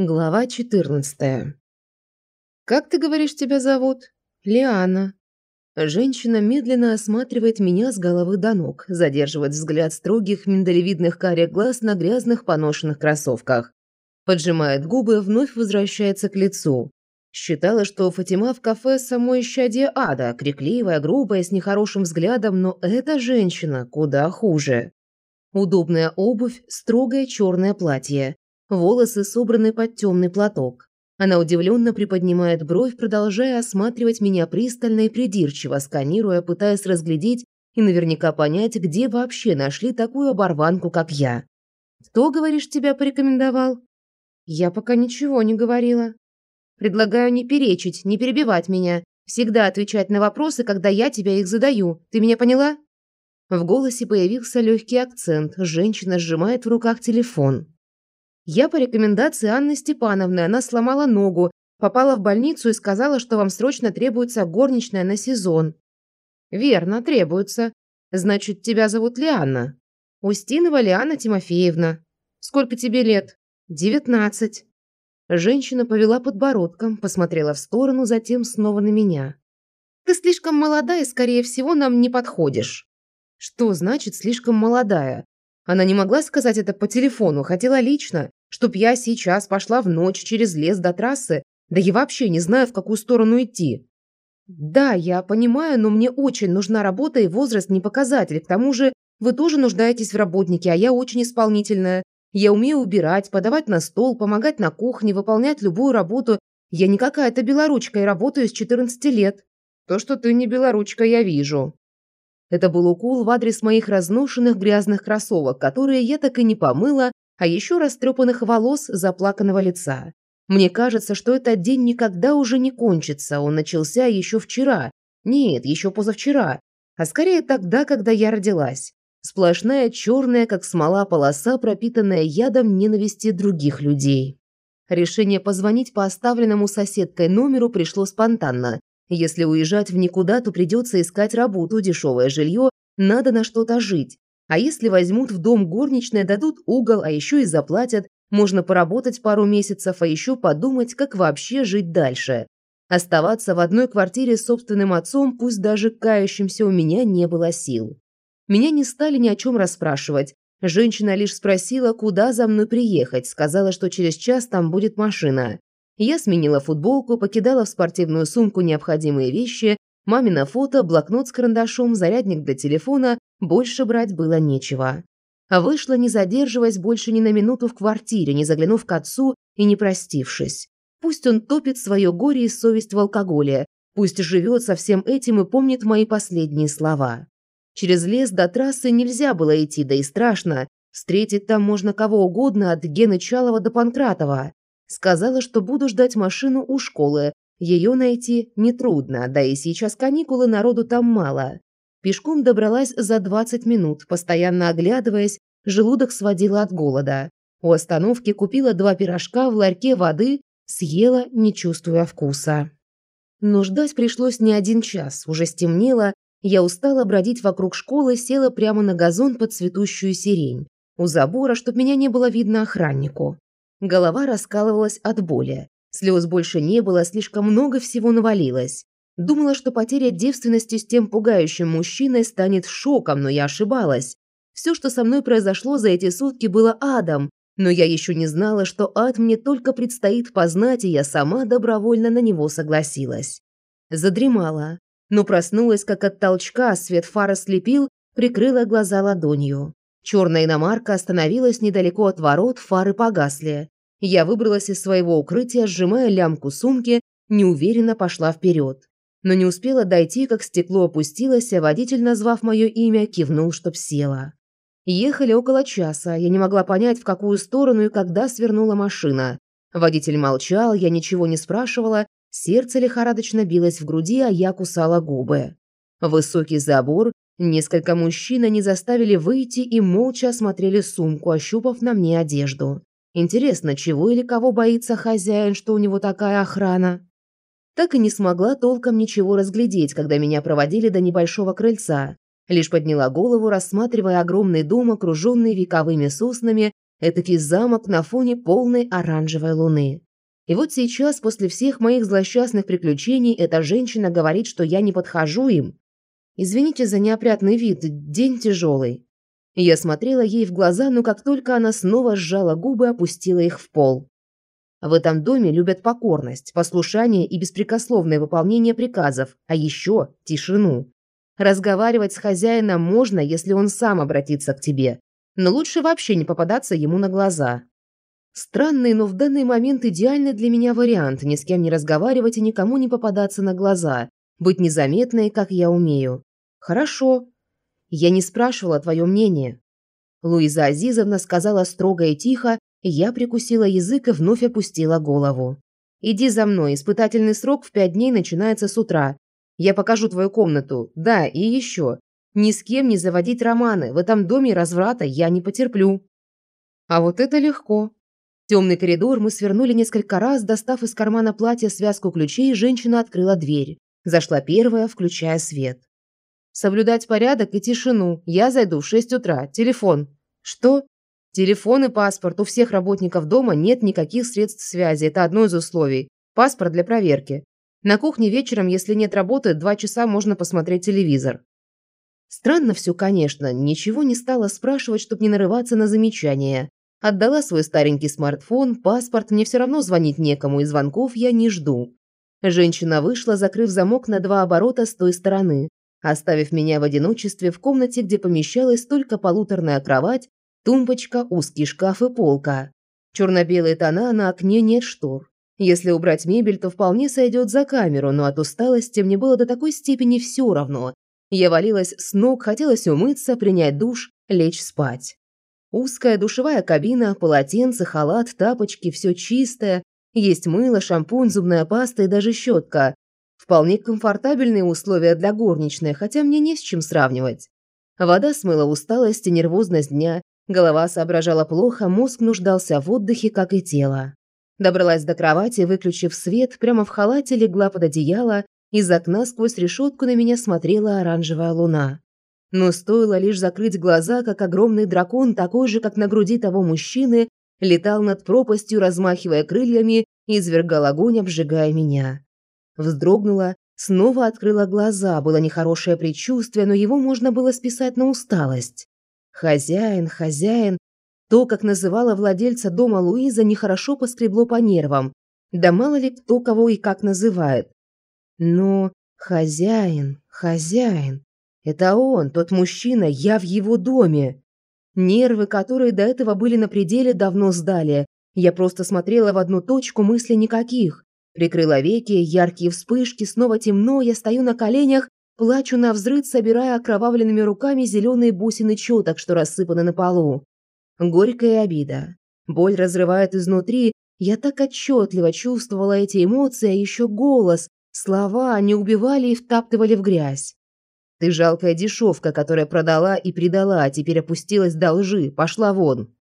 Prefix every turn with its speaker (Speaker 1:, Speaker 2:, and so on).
Speaker 1: Глава 14. «Как ты говоришь, тебя зовут?» «Лиана». Женщина медленно осматривает меня с головы до ног, задерживает взгляд строгих миндалевидных карих глаз на грязных поношенных кроссовках. Поджимает губы, вновь возвращается к лицу. Считала, что Фатима в кафе само исчадие ада, крикливая, грубая, с нехорошим взглядом, но эта женщина куда хуже. Удобная обувь, строгое черное платье. Волосы собраны под темный платок. Она удивленно приподнимает бровь, продолжая осматривать меня пристально и придирчиво, сканируя, пытаясь разглядеть и наверняка понять, где вообще нашли такую оборванку, как я. «Кто, говоришь, тебя порекомендовал?» «Я пока ничего не говорила. Предлагаю не перечить, не перебивать меня. Всегда отвечать на вопросы, когда я тебя их задаю. Ты меня поняла?» В голосе появился легкий акцент. Женщина сжимает в руках телефон. Я по рекомендации Анны Степановны, она сломала ногу, попала в больницу и сказала, что вам срочно требуется горничная на сезон. Верно, требуется. Значит, тебя зовут Лианна. Устинова Лиана Тимофеевна. Сколько тебе лет? Девятнадцать. Женщина повела подбородком, посмотрела в сторону, затем снова на меня. Ты слишком молодая, скорее всего, нам не подходишь. Что значит слишком молодая? Она не могла сказать это по телефону, хотела лично чтоб я сейчас пошла в ночь через лес до трассы, да я вообще не знаю, в какую сторону идти. Да, я понимаю, но мне очень нужна работа, и возраст не показатель. К тому же вы тоже нуждаетесь в работнике, а я очень исполнительная. Я умею убирать, подавать на стол, помогать на кухне, выполнять любую работу. Я не какая-то белоручка и работаю с 14 лет. То, что ты не белоручка, я вижу. Это был укол в адрес моих разношенных грязных кроссовок, которые я так и не помыла, а еще растрепанных волос, заплаканного лица. Мне кажется, что этот день никогда уже не кончится, он начался еще вчера. Нет, еще позавчера. А скорее тогда, когда я родилась. Сплошная черная, как смола, полоса, пропитанная ядом ненависти других людей. Решение позвонить по оставленному соседкой номеру пришло спонтанно. Если уезжать в никуда, то придется искать работу, дешевое жилье, надо на что-то жить. А если возьмут в дом горничные, дадут угол, а еще и заплатят, можно поработать пару месяцев, а еще подумать, как вообще жить дальше. Оставаться в одной квартире с собственным отцом, пусть даже кающимся, у меня не было сил. Меня не стали ни о чем расспрашивать. Женщина лишь спросила, куда за мной приехать, сказала, что через час там будет машина. Я сменила футболку, покидала в спортивную сумку необходимые вещи, мамино фото, блокнот с карандашом, зарядник для телефона, больше брать было нечего. Вышла, не задерживаясь больше ни на минуту в квартире, не заглянув к отцу и не простившись. Пусть он топит свое горе и совесть в алкоголе, пусть живет со всем этим и помнит мои последние слова. Через лес до трассы нельзя было идти, да и страшно. Встретить там можно кого угодно, от Гены Чалова до Панкратова. Сказала, что буду ждать машину у школы. Ее найти нетрудно, да и сейчас каникулы, народу там мало. Пешком добралась за 20 минут, постоянно оглядываясь, желудок сводила от голода. У остановки купила два пирожка в ларьке воды, съела, не чувствуя вкуса. Но ждать пришлось не один час, уже стемнело, я устала бродить вокруг школы, села прямо на газон под цветущую сирень, у забора, чтоб меня не было видно охраннику. Голова раскалывалась от боли. Слез больше не было, слишком много всего навалилось. Думала, что потеря девственности с тем пугающим мужчиной станет шоком, но я ошибалась. Все, что со мной произошло за эти сутки, было адом, но я еще не знала, что ад мне только предстоит познать, и я сама добровольно на него согласилась. Задремала, но проснулась, как от толчка, свет фара слепил, прикрыла глаза ладонью. Черная иномарка остановилась недалеко от ворот, фары погасли. Я выбралась из своего укрытия, сжимая лямку сумки, неуверенно пошла вперед но не успела дойти, как стекло опустилось, а водитель, назвав мое имя, кивнул, чтоб села. Ехали около часа, я не могла понять, в какую сторону и когда свернула машина. Водитель молчал, я ничего не спрашивала, сердце лихорадочно билось в груди, а я кусала губы. Высокий забор, несколько мужчин они заставили выйти и молча осмотрели сумку, ощупав на мне одежду. Интересно, чего или кого боится хозяин, что у него такая охрана? так и не смогла толком ничего разглядеть, когда меня проводили до небольшого крыльца. Лишь подняла голову, рассматривая огромный дом, окруженный вековыми соснами, Этакий замок на фоне полной оранжевой луны. И вот сейчас, после всех моих злосчастных приключений, эта женщина говорит, что я не подхожу им. Извините за неопрятный вид, день тяжелый. Я смотрела ей в глаза, но как только она снова сжала губы, опустила их в пол. В этом доме любят покорность, послушание и беспрекословное выполнение приказов, а еще тишину. Разговаривать с хозяином можно, если он сам обратится к тебе, но лучше вообще не попадаться ему на глаза. Странный, но в данный момент идеальный для меня вариант ни с кем не разговаривать и никому не попадаться на глаза, быть незаметной, как я умею. Хорошо. Я не спрашивала твое мнение. Луиза Азизовна сказала строго и тихо, я прикусила язык и вновь опустила голову. Иди за мной, испытательный срок в пять дней начинается с утра. Я покажу твою комнату. Да, и еще. Ни с кем не заводить романы. В этом доме разврата я не потерплю. А вот это легко. темный коридор мы свернули несколько раз, достав из кармана платья связку ключей, женщина открыла дверь. Зашла первая, включая свет. Соблюдать порядок и тишину. Я зайду в шесть утра. Телефон. Что? Телефон и паспорт. У всех работников дома нет никаких средств связи. Это одно из условий. Паспорт для проверки. На кухне вечером, если нет работы, два часа можно посмотреть телевизор. Странно все, конечно, ничего не стала спрашивать, чтобы не нарываться на замечания. Отдала свой старенький смартфон, паспорт, мне все равно звонить некому, и звонков я не жду. Женщина вышла, закрыв замок на два оборота с той стороны, оставив меня в одиночестве в комнате, где помещалась только полуторная кровать, тумбочка, узкий шкаф и полка. Черно-белые тона, на окне нет штор. Если убрать мебель, то вполне сойдет за камеру, но от усталости мне было до такой степени все равно. Я валилась с ног, хотелось умыться, принять душ, лечь спать. Узкая душевая кабина, полотенце, халат, тапочки, все чистое. Есть мыло, шампунь, зубная паста и даже щетка. Вполне комфортабельные условия для горничной, хотя мне не с чем сравнивать. Вода смыла усталость и нервозность дня, голова соображала плохо, мозг нуждался в отдыхе, как и тело. Добралась до кровати, выключив свет, прямо в халате легла под одеяло, из окна сквозь решетку на меня смотрела оранжевая луна. Но стоило лишь закрыть глаза, как огромный дракон, такой же, как на груди того мужчины, летал над пропастью, размахивая крыльями и извергал огонь, обжигая меня. Вздрогнула, снова открыла глаза, было нехорошее предчувствие, но его можно было списать на усталость. Хозяин, хозяин, то, как называла владельца дома Луиза, нехорошо поскребло по нервам. Да мало ли кто кого и как называет. Но хозяин, хозяин. Это он, тот мужчина, я в его доме. Нервы, которые до этого были на пределе, давно сдали. Я просто смотрела в одну точку, мысли никаких. Прикрыла веки, яркие вспышки, снова темно, я стою на коленях, плачу на взрыв, собирая окровавленными руками зеленые бусины четок, что рассыпаны на полу. Горькая обида. Боль разрывает изнутри. Я так отчетливо чувствовала эти эмоции, а еще голос. Слова они убивали и втаптывали в грязь. Ты жалкая дешевка, которая продала и предала, а теперь опустилась до лжи. Пошла вон.